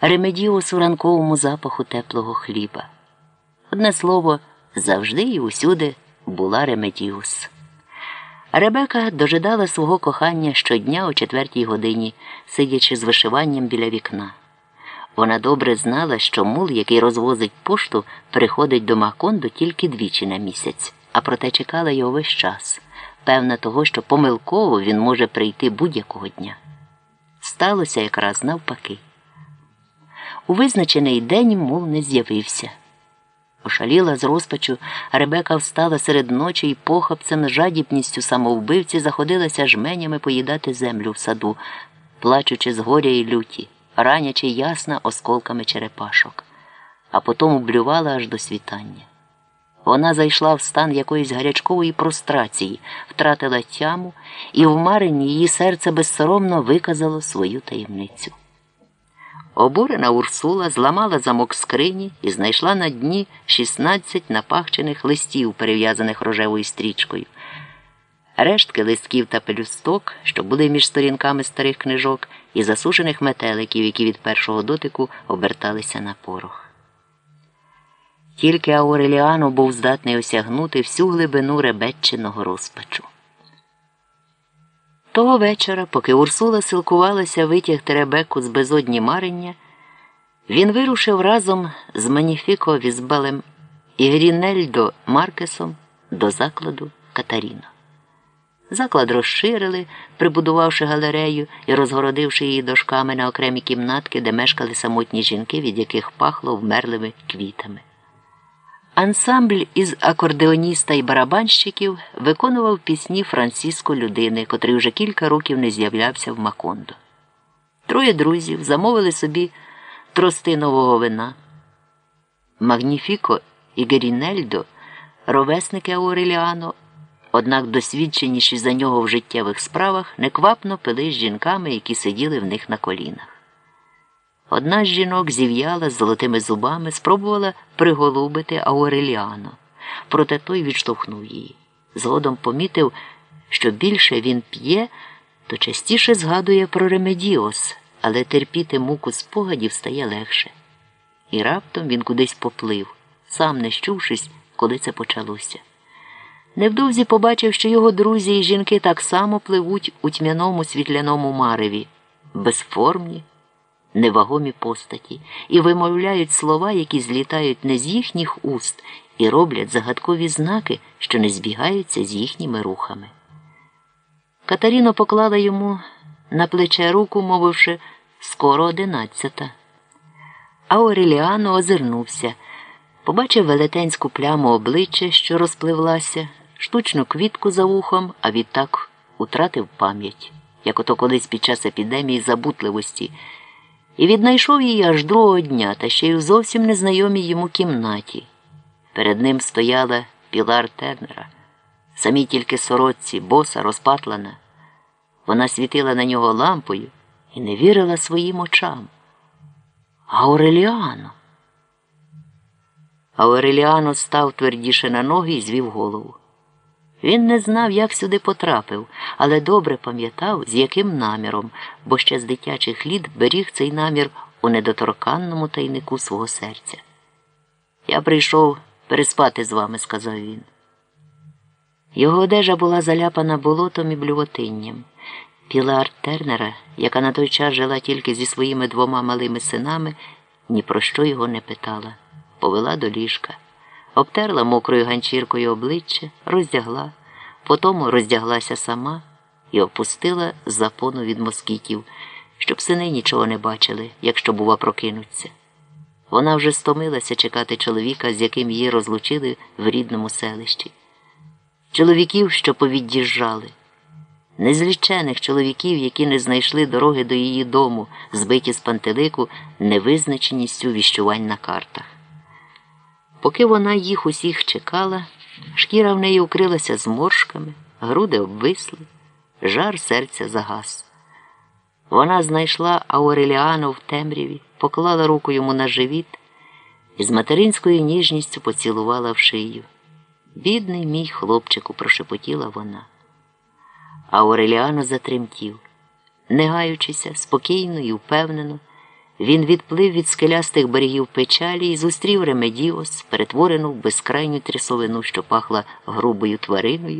ремедіус у ранковому запаху теплого хліба. Одне слово, завжди і усюди була Ремедіус. Ребека дожидала свого кохання щодня о четвертій годині, сидячи з вишиванням біля вікна. Вона добре знала, що мул, який розвозить пошту, приходить до Макондо тільки двічі на місяць, а проте чекала його весь час, певна того, що помилково він може прийти будь-якого дня. Сталося якраз навпаки. У визначений день мул не з'явився. Ошаліла з розпачу, Ребека встала серед ночі і похапцем з жадібністю самовбивці заходилася жменями поїдати землю в саду, плачучи з горя і люті, ранячи ясна осколками черепашок, а потім блювала аж до світання. Вона зайшла в стан якоїсь гарячкової прострації, втратила тяму, і в Марині її серце безсоромно виказало свою таємницю. Обурена Урсула зламала замок скрині і знайшла на дні 16 напахчених листів, перев'язаних рожевою стрічкою. Рештки листків та пелюсток, що були між сторінками старих книжок, і засушених метеликів, які від першого дотику оберталися на порох. Тільки Ауреліано був здатний осягнути всю глибину ребетчиного розпачу. Того вечора, поки Урсула силкувалася витягти Ребеку з безодні марення, він вирушив разом з Маніфіко Візбалем і Грінельдо Маркесом до закладу Катаріно. Заклад розширили, прибудувавши галерею і розгородивши її дошками на окремі кімнатки, де мешкали самотні жінки, від яких пахло вмерлими квітами. Ансамбль із акордеоніста і барабанщиків виконував пісні Франциско людини, котрий вже кілька років не з'являвся в Макондо. Троє друзів замовили собі трости нового вина. Магніфіко і Герінельдо, ровесники Ауреліано, однак досвідченіші за нього в життєвих справах, неквапно пили з жінками, які сиділи в них на колінах. Одна з жінок зів'яла з золотими зубами, спробувала приголубити Ауреліано, проте той відштовхнув її. Згодом помітив, що більше він п'є, то частіше згадує про Ремедіос, але терпіти муку спогадів стає легше. І раптом він кудись поплив, сам не щувшись, коли це почалося. Невдовзі побачив, що його друзі і жінки так само пливуть у тьмяному світляному мареві, безформні невагомі постаті і вимовляють слова, які злітають не з їхніх уст, і роблять загадкові знаки, що не збігаються з їхніми рухами. Катаріно поклала йому на плече руку, мовивши скоро одинадцята. А Ореліано озирнувся, побачив велетенську пляму обличчя, що розпливлася, штучну квітку за вухом, а відтак утратив пам'ять, як ото колись під час епідемії забутливості і віднайшов її аж другого дня та ще й у зовсім незнайомій йому кімнаті. Перед ним стояла Пілар Тернера, самі тільки сорочці, боса розпатлана. Вона світила на нього лампою і не вірила своїм очам. Ауреліано. Ауреліано став твердіше на ноги і звів голову. Він не знав, як сюди потрапив, але добре пам'ятав, з яким наміром, бо ще з дитячих літ беріг цей намір у недоторканному тайнику свого серця. Я прийшов переспати з вами, сказав він. Його одежа була заляпана болотом і блювотинням. Пілар Тернера, яка на той час жила тільки зі своїми двома малими синами, ні про що його не питала, повела до ліжка обтерла мокрою ганчіркою обличчя, роздягла, потім роздяглася сама і опустила запону від москітів, щоб сини нічого не бачили, якщо, бува, прокинуться. Вона вже стомилася чекати чоловіка, з яким її розлучили в рідному селищі. Чоловіків, що повід'їжджали, незлічених чоловіків, які не знайшли дороги до її дому, збиті з пантелику невизначеністю віщувань на картах. Поки вона їх усіх чекала, шкіра в неї укрилася зморшками, груди обвисли, жар серця загас. Вона знайшла Ауреліану в темряві, поклала руку йому на живіт і з материнською ніжністю поцілувала в шию. Бідний мій хлопчику, прошепотіла вона. Ауреліано затремтів, не гаючися, спокійно і впевнено, Він відплив від скелястих берегів печалі і зустрів Ремедіос, перетворену в безкрайню трясовину, що пахла грубою твариною